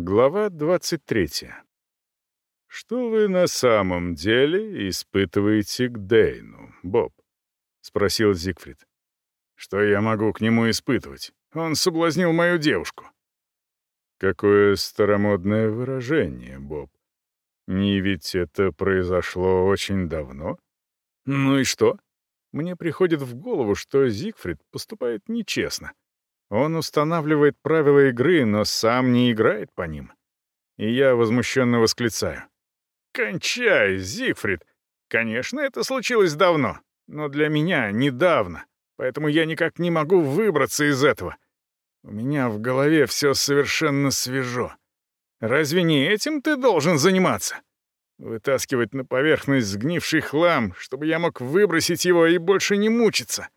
Глава 23. «Что вы на самом деле испытываете к Дейну, Боб?» — спросил Зигфрид. «Что я могу к нему испытывать? Он соблазнил мою девушку». «Какое старомодное выражение, Боб. Не ведь это произошло очень давно?» «Ну и что?» Мне приходит в голову, что Зигфрид поступает нечестно. Он устанавливает правила игры, но сам не играет по ним. И я возмущенно восклицаю. «Кончай, Зигфрид! Конечно, это случилось давно, но для меня недавно, поэтому я никак не могу выбраться из этого. У меня в голове все совершенно свежо. Разве не этим ты должен заниматься? Вытаскивать на поверхность сгнивший хлам, чтобы я мог выбросить его и больше не мучиться».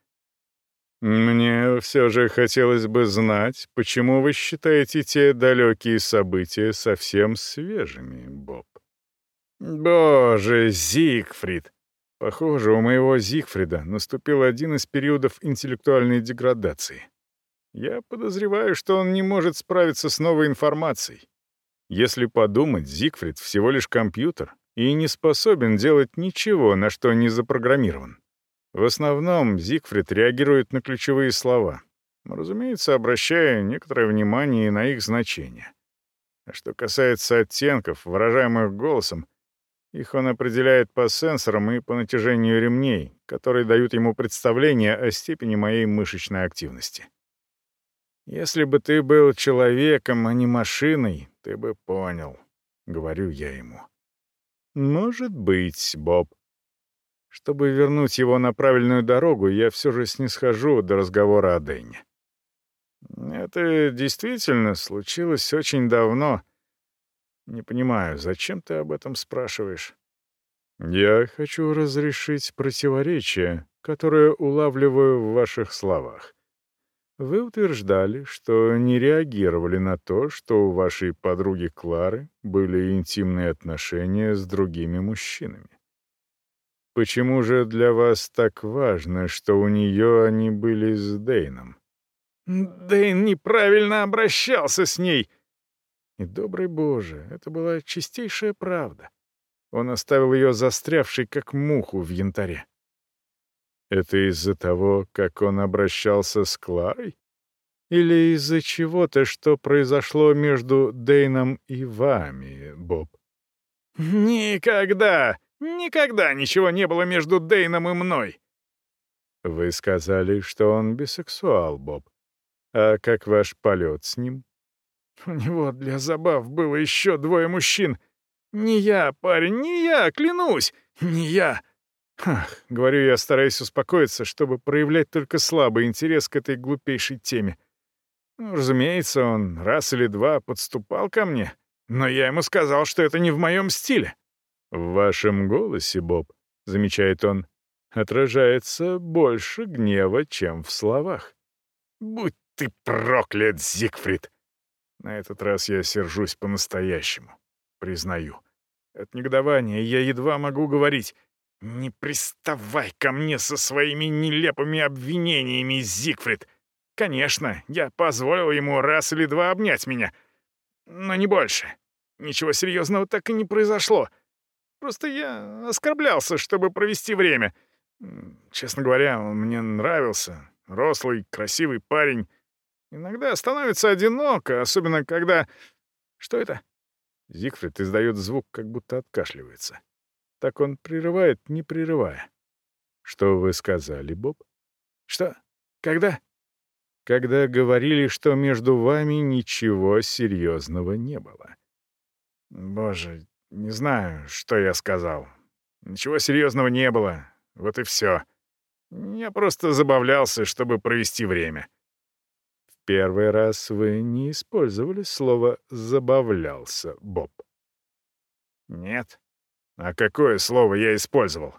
Мне все же хотелось бы знать, почему вы считаете те далекие события совсем свежими, Боб. Боже, Зигфрид! Похоже, у моего Зигфрида наступил один из периодов интеллектуальной деградации. Я подозреваю, что он не может справиться с новой информацией. Если подумать, Зигфрид всего лишь компьютер и не способен делать ничего, на что не запрограммирован. В основном Зигфрид реагирует на ключевые слова, разумеется, обращая некоторое внимание на их значение. А что касается оттенков, выражаемых голосом, их он определяет по сенсорам и по натяжению ремней, которые дают ему представление о степени моей мышечной активности. «Если бы ты был человеком, а не машиной, ты бы понял», — говорю я ему. «Может быть, Боб», чтобы вернуть его на правильную дорогу, я все же снисхожу до разговора о Дэнне. Это действительно случилось очень давно. Не понимаю, зачем ты об этом спрашиваешь? Я хочу разрешить противоречие, которое улавливаю в ваших словах. Вы утверждали, что не реагировали на то, что у вашей подруги Клары были интимные отношения с другими мужчинами. Почему же для вас так важно, что у нее они были с Дейном? Дейн неправильно обращался с ней. И, добрый Боже, это была чистейшая правда. Он оставил ее застрявшей, как муху в янтаре. Это из-за того, как он обращался с Кларой? Или из-за чего-то, что произошло между Дейном и вами, Боб? «Никогда!» Никогда ничего не было между Дейном и мной. Вы сказали, что он бисексуал, Боб. А как ваш полет с ним? У него для забав было еще двое мужчин. Не я, парень, не я, клянусь, не я. Ах, говорю я, стараясь успокоиться, чтобы проявлять только слабый интерес к этой глупейшей теме. Ну, разумеется, он раз или два подступал ко мне, но я ему сказал, что это не в моем стиле. «В вашем голосе, Боб», — замечает он, — «отражается больше гнева, чем в словах». «Будь ты проклят, Зигфрид!» На этот раз я сержусь по-настоящему, признаю. От негодования я едва могу говорить. «Не приставай ко мне со своими нелепыми обвинениями, Зигфрид!» Конечно, я позволил ему раз или два обнять меня, но не больше. Ничего серьезного так и не произошло. Просто я оскорблялся, чтобы провести время. Честно говоря, он мне нравился. Рослый, красивый парень. Иногда становится одиноко, особенно когда... Что это? Зигфрид издает звук, как будто откашливается. Так он прерывает, не прерывая. Что вы сказали, Боб? Что? Когда? Когда говорили, что между вами ничего серьезного не было. Боже, не знаю, что я сказал. Ничего серьезного не было. Вот и все. Я просто забавлялся, чтобы провести время. В первый раз вы не использовали слово «забавлялся», Боб. Нет. А какое слово я использовал?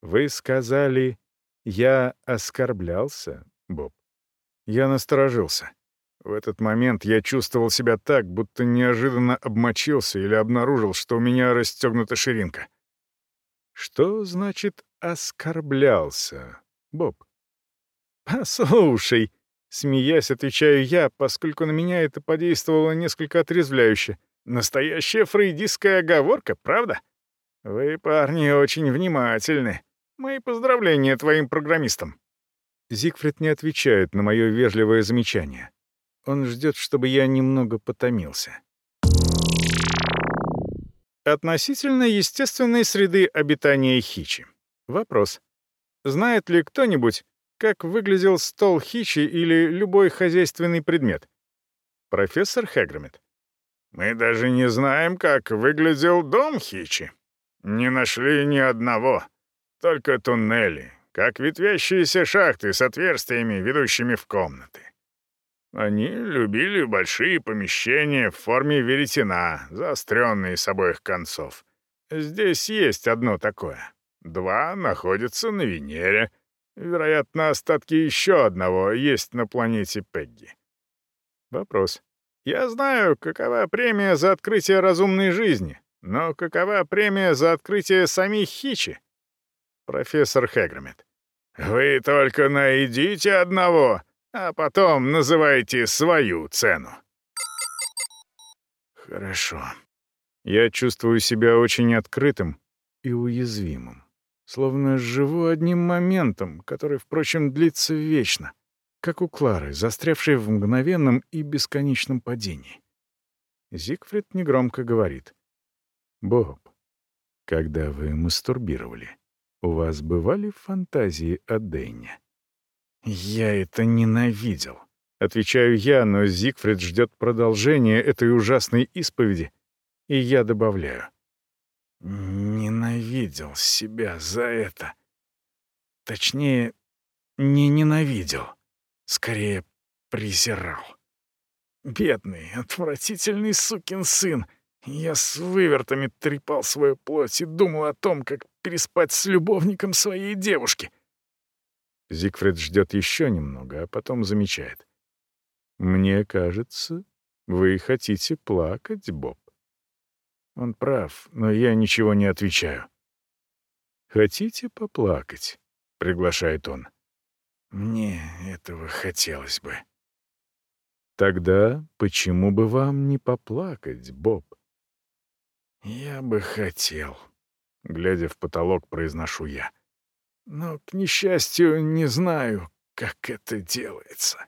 Вы сказали «я оскорблялся», Боб. Я насторожился. В этот момент я чувствовал себя так, будто неожиданно обмочился или обнаружил, что у меня расстегнута ширинка. Что значит «оскорблялся», Боб? «Послушай», — Смеясь, отвечаю я, поскольку на меня это подействовало несколько отрезвляюще. Настоящая фрейдистская оговорка, правда? Вы, парни, очень внимательны. Мои поздравления твоим программистам. Зигфрид не отвечает на мое вежливое замечание. Он ждет, чтобы я немного потомился. Относительно естественной среды обитания Хичи. Вопрос. Знает ли кто-нибудь, как выглядел стол Хичи или любой хозяйственный предмет? Профессор Хэгромит. Мы даже не знаем, как выглядел дом Хичи. Не нашли ни одного. Только туннели, как ветвящиеся шахты с отверстиями, ведущими в комнаты. Они любили большие помещения в форме веретена, заостренные с обоих концов. Здесь есть одно такое. Два находятся на Венере — Вероятно, остатки еще одного есть на планете Пегги. Вопрос. Я знаю, какова премия за открытие разумной жизни, но какова премия за открытие самих Хичи? Профессор Хегромет. Вы только найдите одного, а потом называйте свою цену. Хорошо. Я чувствую себя очень открытым и уязвимым словно живу одним моментом, который, впрочем, длится вечно, как у Клары, застрявшей в мгновенном и бесконечном падении. Зигфрид негромко говорит. «Боб, когда вы мастурбировали, у вас бывали фантазии о Дэне?» «Я это ненавидел», — отвечаю я, но Зигфрид ждет продолжения этой ужасной исповеди, и я добавляю. Ненавидел себя за это. Точнее, не ненавидел. Скорее, презирал. Бедный, отвратительный сукин сын. Я с вывертами трепал свою плоть и думал о том, как переспать с любовником своей девушки. Зигфрид ждет еще немного, а потом замечает. «Мне кажется, вы хотите плакать, Боб». Он прав, но я ничего не отвечаю. «Хотите поплакать?» — приглашает он. «Мне этого хотелось бы». «Тогда почему бы вам не поплакать, Боб?» «Я бы хотел», — глядя в потолок, произношу я. «Но, к несчастью, не знаю, как это делается».